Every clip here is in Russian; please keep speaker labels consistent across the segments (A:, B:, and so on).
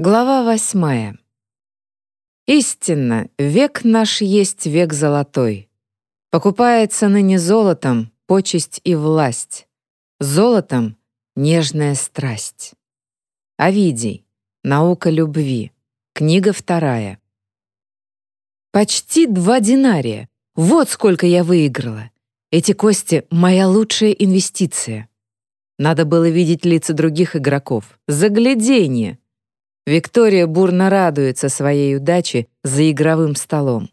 A: Глава восьмая. Истинно, век наш есть век золотой. Покупается ныне золотом почесть и власть. Золотом — нежная страсть. Овидий. Наука любви. Книга вторая. Почти два динария. Вот сколько я выиграла. Эти кости — моя лучшая инвестиция. Надо было видеть лица других игроков. Загляденье. Виктория бурно радуется своей удаче за игровым столом.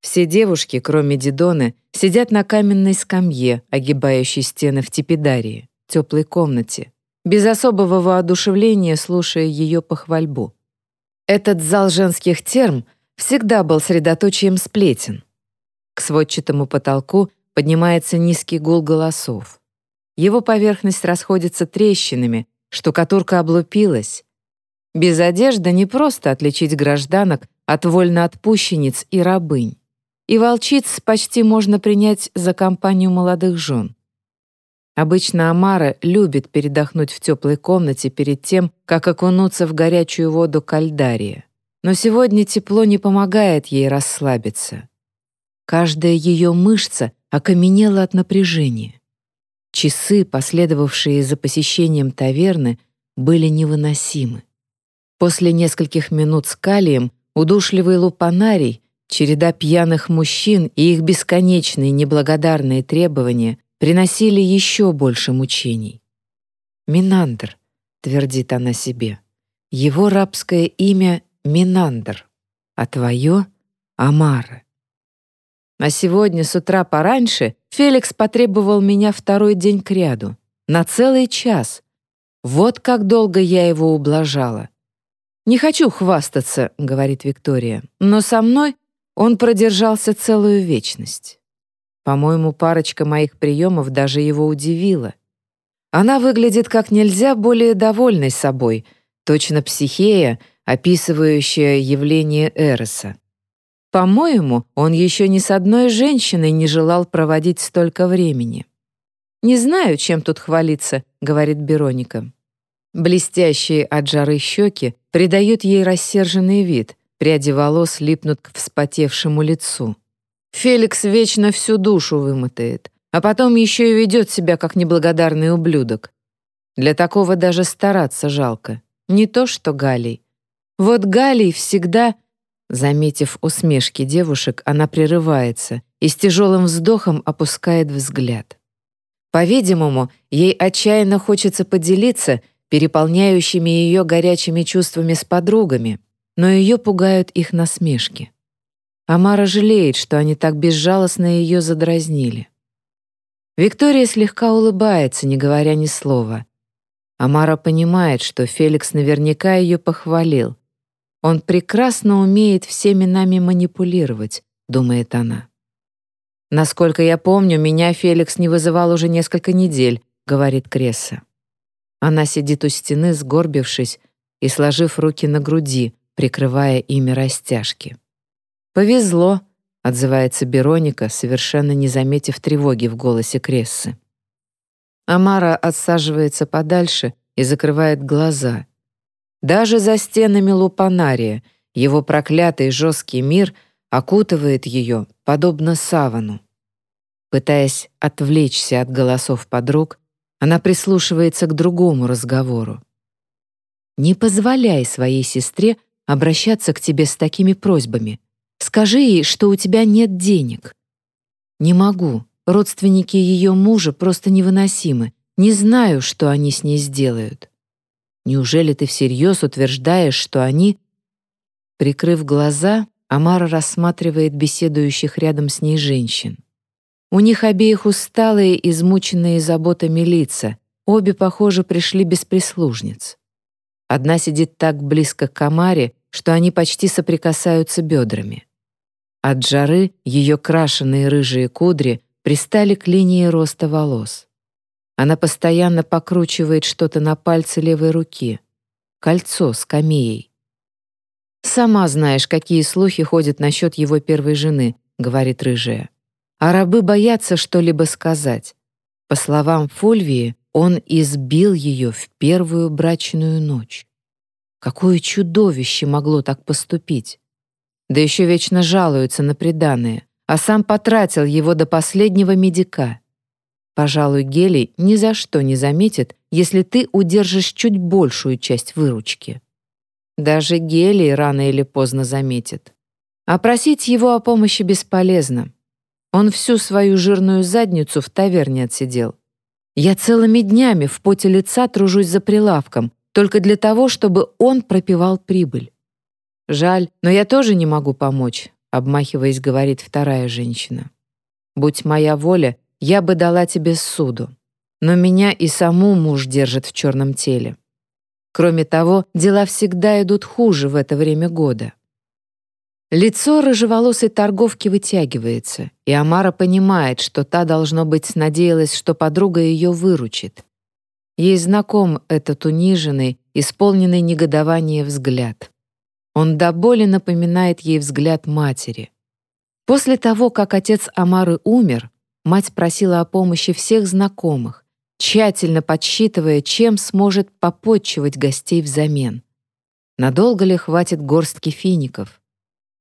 A: Все девушки, кроме Дидоны, сидят на каменной скамье, огибающей стены в Типидарии, теплой комнате, без особого воодушевления слушая ее похвальбу. Этот зал женских терм всегда был средоточием сплетен. К сводчатому потолку поднимается низкий гул голосов. Его поверхность расходится трещинами, штукатурка облупилась, без одежды не просто отличить гражданок от вольноотпущенниц и рабынь. И волчиц почти можно принять за компанию молодых жен. Обычно Амара любит передохнуть в теплой комнате перед тем, как окунуться в горячую воду кальдария. Но сегодня тепло не помогает ей расслабиться. Каждая ее мышца окаменела от напряжения. Часы, последовавшие за посещением таверны, были невыносимы. После нескольких минут с калием удушливый лупанарий, череда пьяных мужчин и их бесконечные неблагодарные требования приносили еще больше мучений. «Минандр», — твердит она себе, — «его рабское имя Минандр, а твое — Амара». А сегодня с утра пораньше Феликс потребовал меня второй день кряду, на целый час. Вот как долго я его ублажала. «Не хочу хвастаться», — говорит Виктория, «но со мной он продержался целую вечность. По-моему, парочка моих приемов даже его удивила. Она выглядит как нельзя более довольной собой, точно психея, описывающая явление Эроса. По-моему, он еще ни с одной женщиной не желал проводить столько времени. «Не знаю, чем тут хвалиться», — говорит Бероника. Блестящие от жары щеки придают ей рассерженный вид, пряди волос липнут к вспотевшему лицу. Феликс вечно всю душу вымотает, а потом еще и ведет себя как неблагодарный ублюдок. Для такого даже стараться жалко. Не то что Галей. Вот Галей всегда... Заметив усмешки девушек, она прерывается и с тяжелым вздохом опускает взгляд. По-видимому, ей отчаянно хочется поделиться переполняющими ее горячими чувствами с подругами, но ее пугают их насмешки. Амара жалеет, что они так безжалостно ее задразнили. Виктория слегка улыбается, не говоря ни слова. Амара понимает, что Феликс наверняка ее похвалил. Он прекрасно умеет всеми нами манипулировать, думает она. Насколько я помню, меня Феликс не вызывал уже несколько недель, говорит Кресса. Она сидит у стены, сгорбившись и сложив руки на груди, прикрывая ими растяжки. «Повезло», — отзывается Бероника, совершенно не заметив тревоги в голосе Крессы. Амара отсаживается подальше и закрывает глаза. Даже за стенами Лупанария его проклятый жесткий мир окутывает ее, подобно савану. Пытаясь отвлечься от голосов подруг, она прислушивается к другому разговору. «Не позволяй своей сестре обращаться к тебе с такими просьбами. Скажи ей, что у тебя нет денег». «Не могу. Родственники ее мужа просто невыносимы. Не знаю, что они с ней сделают». «Неужели ты всерьез утверждаешь, что они...» Прикрыв глаза, Амара рассматривает беседующих рядом с ней женщин. У них обеих усталые, измученные заботами лица. Обе, похоже, пришли без прислужниц. Одна сидит так близко к Камаре, что они почти соприкасаются бедрами. От жары ее крашеные рыжие кудри пристали к линии роста волос. Она постоянно покручивает что-то на пальце левой руки. Кольцо с камеей. «Сама знаешь, какие слухи ходят насчет его первой жены», — говорит рыжая а рабы боятся что-либо сказать. По словам Фульвии, он избил ее в первую брачную ночь. Какое чудовище могло так поступить? Да еще вечно жалуется на преданное, а сам потратил его до последнего медика. Пожалуй, Гелий ни за что не заметит, если ты удержишь чуть большую часть выручки. Даже Гелий рано или поздно заметит. А просить его о помощи бесполезно. Он всю свою жирную задницу в таверне отсидел. Я целыми днями в поте лица тружусь за прилавком, только для того, чтобы он пропивал прибыль. Жаль, но я тоже не могу помочь, обмахиваясь, говорит вторая женщина. Будь моя воля, я бы дала тебе суду. Но меня и саму муж держит в черном теле. Кроме того, дела всегда идут хуже в это время года. Лицо рыжеволосой торговки вытягивается, и Амара понимает, что та, должно быть, надеялась, что подруга ее выручит. Ей знаком этот униженный, исполненный негодования взгляд. Он до боли напоминает ей взгляд матери. После того, как отец Амары умер, мать просила о помощи всех знакомых, тщательно подсчитывая, чем сможет попотчевать гостей взамен. Надолго ли хватит горстки фиников?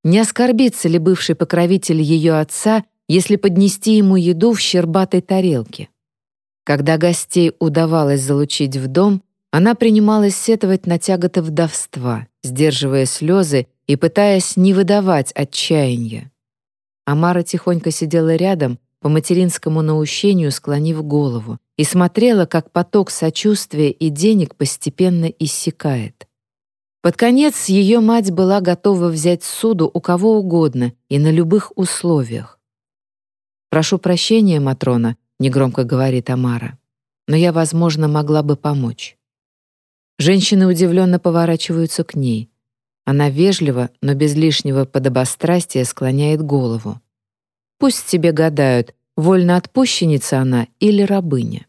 A: Не оскорбится ли бывший покровитель ее отца, если поднести ему еду в щербатой тарелке? Когда гостей удавалось залучить в дом, она принималась сетовать на тяготы вдовства, сдерживая слезы и пытаясь не выдавать отчаяния. Амара тихонько сидела рядом, по материнскому наущению склонив голову, и смотрела, как поток сочувствия и денег постепенно иссякает. Под конец ее мать была готова взять суду у кого угодно и на любых условиях. «Прошу прощения, Матрона», — негромко говорит Амара, «но я, возможно, могла бы помочь». Женщины удивленно поворачиваются к ней. Она вежливо, но без лишнего подобострастия склоняет голову. Пусть тебе гадают, вольно отпущенница она или рабыня.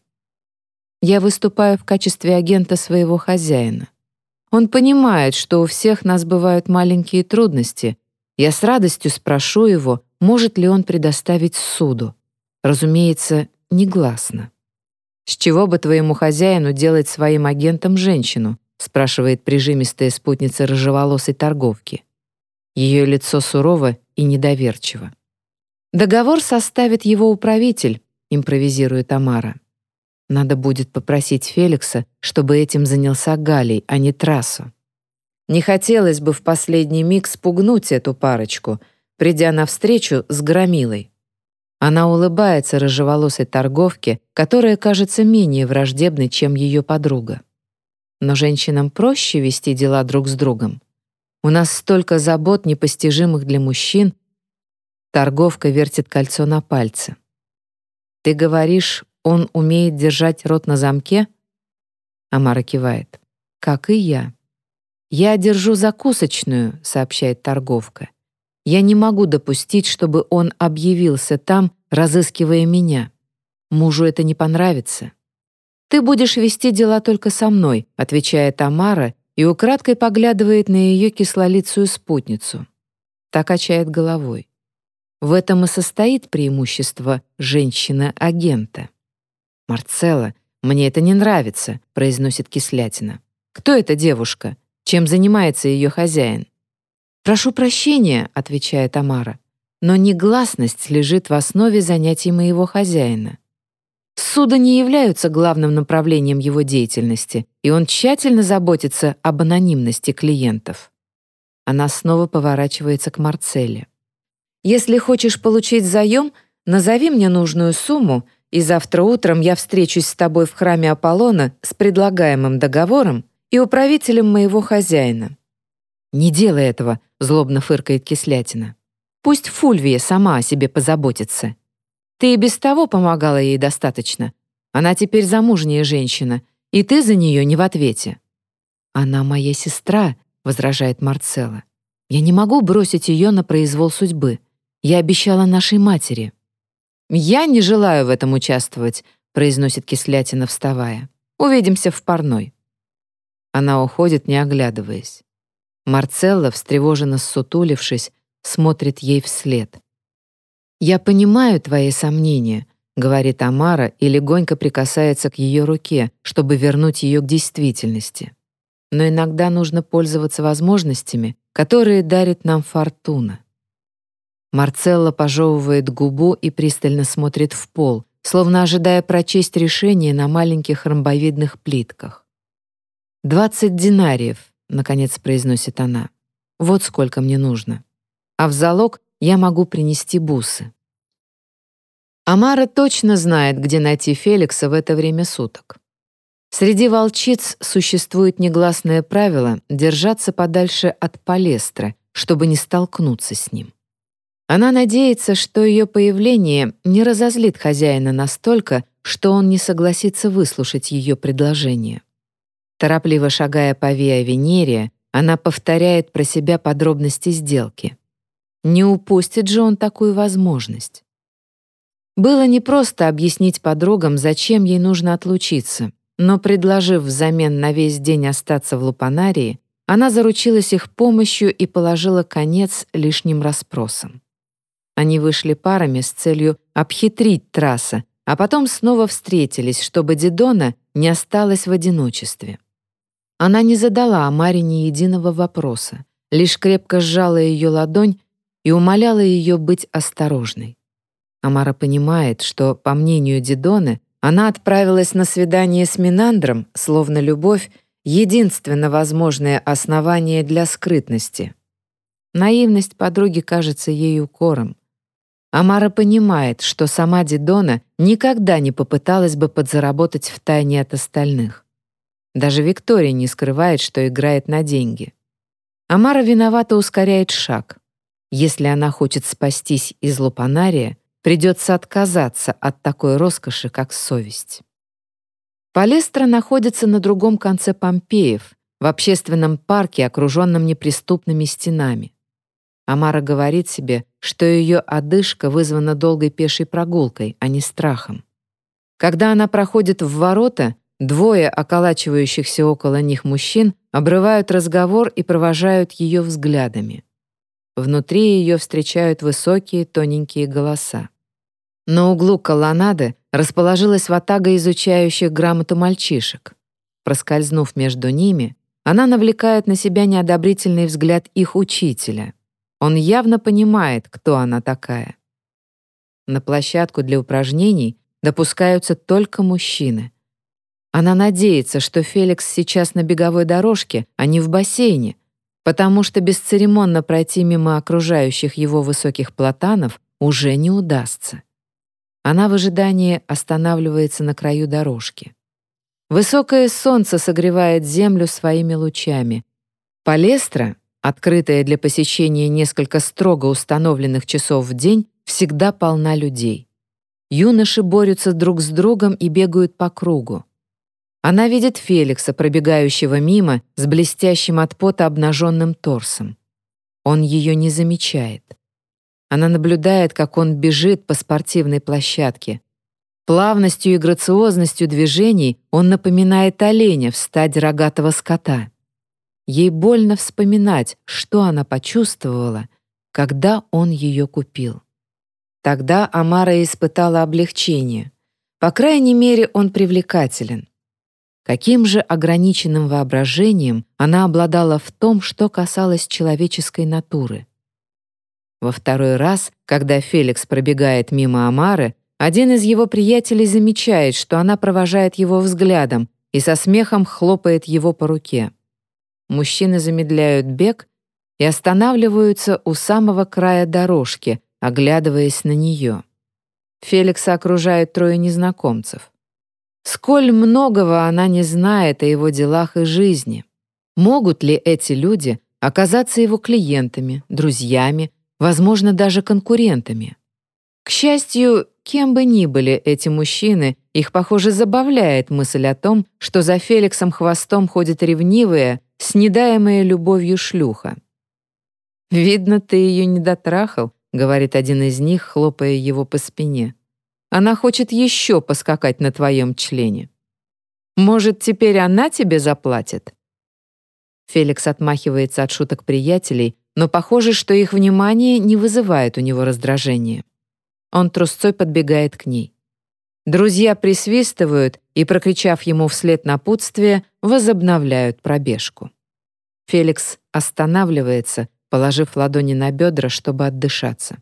A: Я выступаю в качестве агента своего хозяина. Он понимает, что у всех нас бывают маленькие трудности. Я с радостью спрошу его, может ли он предоставить суду. Разумеется, негласно. «С чего бы твоему хозяину делать своим агентом женщину?» спрашивает прижимистая спутница рыжеволосой торговки. Ее лицо сурово и недоверчиво. «Договор составит его управитель», — импровизирует Тамара. Надо будет попросить Феликса, чтобы этим занялся Галей, а не Трассо. Не хотелось бы в последний миг спугнуть эту парочку, придя навстречу с Громилой. Она улыбается рыжеволосой торговке, которая кажется менее враждебной, чем ее подруга. Но женщинам проще вести дела друг с другом. У нас столько забот, непостижимых для мужчин. Торговка вертит кольцо на пальце. «Ты говоришь, он умеет держать рот на замке?» Амара кивает. «Как и я». «Я держу закусочную», — сообщает торговка. Я не могу допустить, чтобы он объявился там, разыскивая меня. Мужу это не понравится. «Ты будешь вести дела только со мной», — отвечает Тамара и украдкой поглядывает на ее кислолицую спутницу. Так качает головой. В этом и состоит преимущество женщины-агента. «Марцелла, мне это не нравится», — произносит кислятина. «Кто эта девушка? Чем занимается ее хозяин?» «Прошу прощения», — отвечает Тамара, «но негласность лежит в основе занятий моего хозяина. Суда не являются главным направлением его деятельности, и он тщательно заботится об анонимности клиентов». Она снова поворачивается к Марцелле. «Если хочешь получить заем, назови мне нужную сумму, и завтра утром я встречусь с тобой в храме Аполлона с предлагаемым договором и управителем моего хозяина». «Не делай этого», злобно фыркает кислятина. Пусть Фульвия сама о себе позаботится. Ты и без того помогала ей достаточно. Она теперь замужняя женщина, и ты за нее не в ответе. Она моя сестра, возражает Марцелла. Я не могу бросить ее на произвол судьбы. Я обещала нашей матери. Я не желаю в этом участвовать, произносит кислятина, вставая. Увидимся в парной. Она уходит, не оглядываясь. Марцелла, встревоженно ссутулившись, смотрит ей вслед. «Я понимаю твои сомнения», — говорит Амара и легонько прикасается к ее руке, чтобы вернуть ее к действительности. но иногда нужно пользоваться возможностями, которые дарит нам фортуна. Марцелла пожевывает губу и пристально смотрит в пол, словно ожидая прочесть решение на маленьких ромбовидных плитках. «Двадцать динариев», — наконец произносит она. «Вот сколько мне нужно. А в залог я могу принести бусы». Амара точно знает, где найти Феликса в это время суток. Среди волчиц существует негласное правило держаться подальше от палестра, чтобы не столкнуться с ним. Она надеется, что ее появление не разозлит хозяина настолько, что он не согласится выслушать ее предложение. Торопливо шагая по Виа Венерия, она повторяет про себя подробности сделки. Не упустит же он такую возможность. Было непросто объяснить подругам, зачем ей нужно отлучиться, но, предложив взамен на весь день остаться в Лупанарии, она заручилась их помощью и положила конец лишним расспросам. Они вышли парами с целью обхитрить трасса, а потом снова встретились, чтобы Дидона не осталась в одиночестве. Она не задала Амаре ни единого вопроса, лишь крепко сжала ее ладонь и умоляла ее быть осторожной. Амара понимает, что, по мнению Дидоны, она отправилась на свидание с Минандром, словно любовь — единственно возможное основание для скрытности. Наивность подруги кажется ей укором. Амара понимает, что сама Дидона никогда не попыталась бы подзаработать втайне от остальных. Даже Виктория не скрывает, что играет на деньги. Амара виновато ускоряет шаг. Если она хочет спастись из лупанария, придется отказаться от такой роскоши, как совесть. Палестра находится на другом конце Помпеев, в общественном парке, окруженном неприступными стенами. Амара говорит себе, что ее одышка вызвана долгой пешей прогулкой, а не страхом. Когда она проходит в ворота, двое околачивающихся около них мужчин обрывают разговор и провожают ее взглядами. Внутри ее встречают высокие тоненькие голоса. На углу колоннады расположилась ватага изучающих грамоту мальчишек. Проскользнув между ними, она навлекает на себя неодобрительный взгляд их учителя — он явно понимает, кто она такая. На площадку для упражнений допускаются только мужчины. Она надеется, что Феликс сейчас на беговой дорожке, а не в бассейне, потому что бесцеремонно пройти мимо окружающих его высоких платанов уже не удастся. Она в ожидании останавливается на краю дорожки. Высокое солнце согревает землю своими лучами. Палестра, открытая для посещения несколько строго установленных часов в день, всегда полна людей. Юноши борются друг с другом и бегают по кругу. Она видит Феликса, пробегающего мимо с блестящим от пота обнаженным торсом. Он ее не замечает. Она наблюдает, как он бежит по спортивной площадке. Плавностью и грациозностью движений он напоминает оленя в стаде рогатого скота. Ей больно вспоминать, что она почувствовала, когда он ее купил. Тогда Амара испытала облегчение. По крайней мере, он привлекателен. Каким же ограниченным воображением она обладала в том, что касалось человеческой натуры. Во второй раз, когда Феликс пробегает мимо Амары, один из его приятелей замечает, что она провожает его взглядом и со смехом хлопает его по руке. Мужчины замедляют бег и останавливаются у самого края дорожки, оглядываясь на нее. Феликса окружает трое незнакомцев. Сколь многого она не знает о его делах и жизни. Могут ли эти люди оказаться его клиентами, друзьями, возможно, даже конкурентами? К счастью, кем бы ни были эти мужчины, их, похоже, забавляет мысль о том, что за Феликсом хвостом ходит ревнивая, снедаемая любовью шлюха. «Видно, ты ее не дотрахал», — говорит один из них, хлопая его по спине. «Она хочет еще поскакать на твоем члене. Может, теперь она тебе заплатит?» Феликс отмахивается от шуток приятелей, но похоже, что их внимание не вызывает у него раздражения. Он трусцой подбегает к ней. Друзья присвистывают и, прокричав ему вслед напутствие, возобновляют пробежку. Феликс останавливается, положив ладони на бедра, чтобы отдышаться.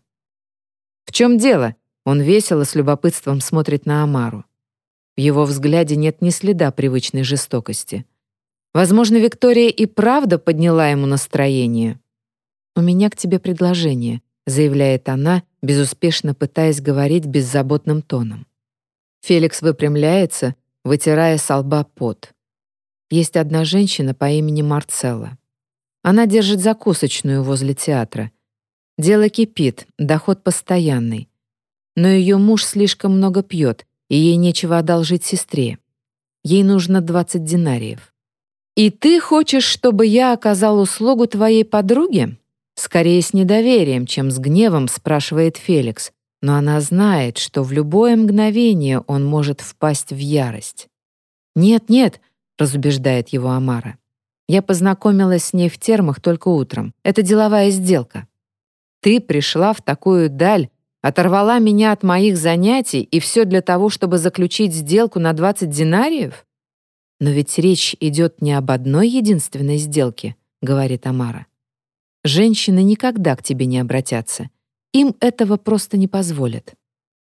A: «В чем дело?» Он весело, с любопытством смотрит на Амару. В его взгляде нет ни следа привычной жестокости. Возможно, Виктория и правда подняла ему настроение. «У меня к тебе предложение», — заявляет она, безуспешно пытаясь говорить беззаботным тоном. Феликс выпрямляется, вытирая с лба пот. Есть одна женщина по имени Марцелла. Она держит закусочную возле театра. Дело кипит, доход постоянный. Но ее муж слишком много пьет, и ей нечего одолжить сестре. Ей нужно 20 динариев. «И ты хочешь, чтобы я оказал услугу твоей подруге?» Скорее с недоверием, чем с гневом, спрашивает Феликс, но она знает, что в любое мгновение он может впасть в ярость. «Нет, нет», — разубеждает его Амара. «Я познакомилась с ней в термах только утром. Это деловая сделка. Ты пришла в такую даль, оторвала меня от моих занятий, и все для того, чтобы заключить сделку на 20 динариев? Но ведь речь идет не об одной единственной сделке, говорит Амара. Женщины никогда к тебе не обратятся. Им этого просто не позволят.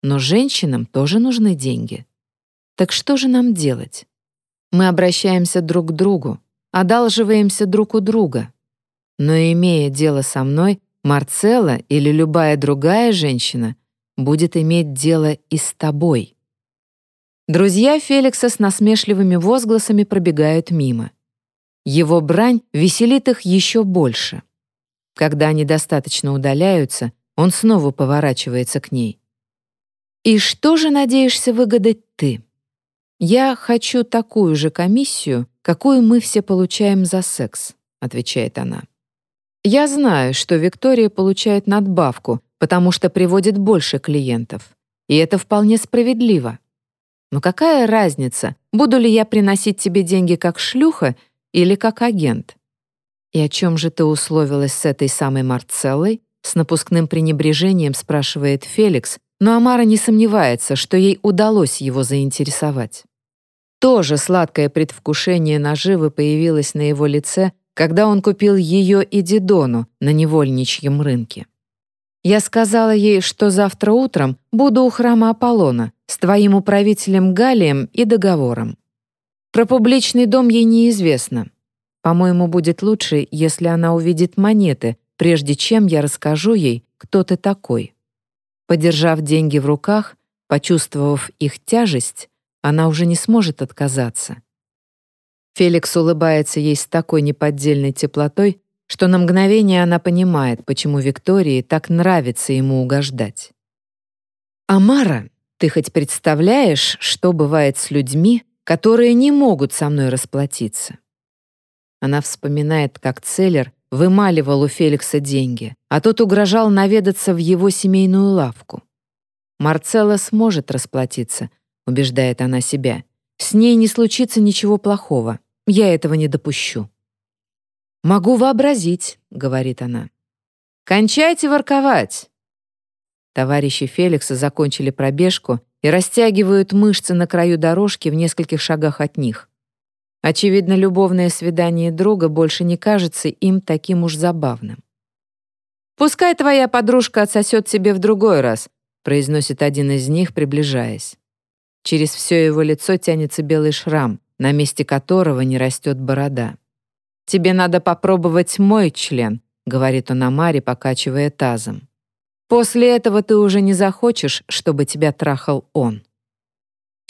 A: Но женщинам тоже нужны деньги. Так что же нам делать? Мы обращаемся друг к другу, одалживаемся друг у друга. Но имея дело со мной, Марцелла или любая другая женщина будет иметь дело и с тобой. Друзья Феликса с насмешливыми возгласами пробегают мимо. Его брань веселит их еще больше. Когда они достаточно удаляются, он снова поворачивается к ней. «И что же надеешься выгадать ты? Я хочу такую же комиссию, какую мы все получаем за секс», — отвечает она. «Я знаю, что Виктория получает надбавку, потому что приводит больше клиентов. И это вполне справедливо. Но какая разница, буду ли я приносить тебе деньги как шлюха или как агент? «И о чем же ты условилась с этой самой Марцеллой?» С напускным пренебрежением спрашивает Феликс, но Амара не сомневается, что ей удалось его заинтересовать. Тоже сладкое предвкушение наживы появилось на его лице, когда он купил ее и Дидону на невольничьем рынке. Я сказала ей, что завтра утром буду у храма Аполлона с твоим управителем Галием и договором. Про публичный дом ей неизвестно, по-моему, будет лучше, если она увидит монеты, прежде чем я расскажу ей, кто ты такой. Подержав деньги в руках, почувствовав их тяжесть, она уже не сможет отказаться. Феликс улыбается ей с такой неподдельной теплотой, что на мгновение она понимает, почему Виктории так нравится ему угождать. «Амара, ты хоть представляешь, что бывает с людьми, которые не могут со мной расплатиться?» Она вспоминает, как Целлер вымаливал у Феликса деньги, а тот угрожал наведаться в его семейную лавку. Марцелла сможет расплатиться, убеждает она себя. С ней не случится ничего плохого. Я этого не допущу. «Могу вообразить», — говорит она. «Кончайте ворковать!» Товарищи Феликса закончили пробежку и растягивают мышцы на краю дорожки в нескольких шагах от них. Очевидно, любовное свидание друга больше не кажется им таким уж забавным. «Пускай твоя подружка отсосет себе в другой раз», произносит один из них, приближаясь. Через все его лицо тянется белый шрам, на месте которого не растет борода. «Тебе надо попробовать мой член», — говорит он Амаре, покачивая тазом. «После этого ты уже не захочешь, чтобы тебя трахал он».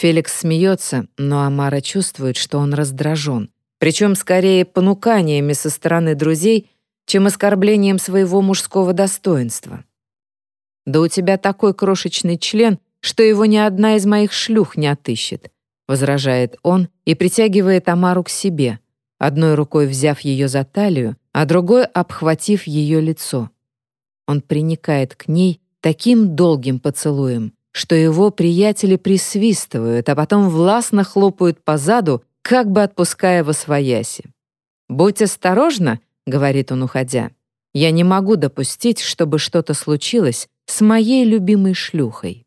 A: Феликс смеется, но Амара чувствует, что он раздражен, причем скорее понуканиями со стороны друзей, чем оскорблением своего мужского достоинства. «Да у тебя такой крошечный член, что его ни одна из моих шлюх не отыщет», возражает он и притягивает Амару к себе, одной рукой взяв ее за талию, а другой обхватив ее лицо. Он приникает к ней таким долгим поцелуем, что его приятели присвистывают, а потом властно хлопают по заду, как бы отпуская во свояси. «Будь осторожна», — говорит он, уходя. «Я не могу допустить, чтобы что-то случилось с моей любимой шлюхой».